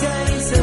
days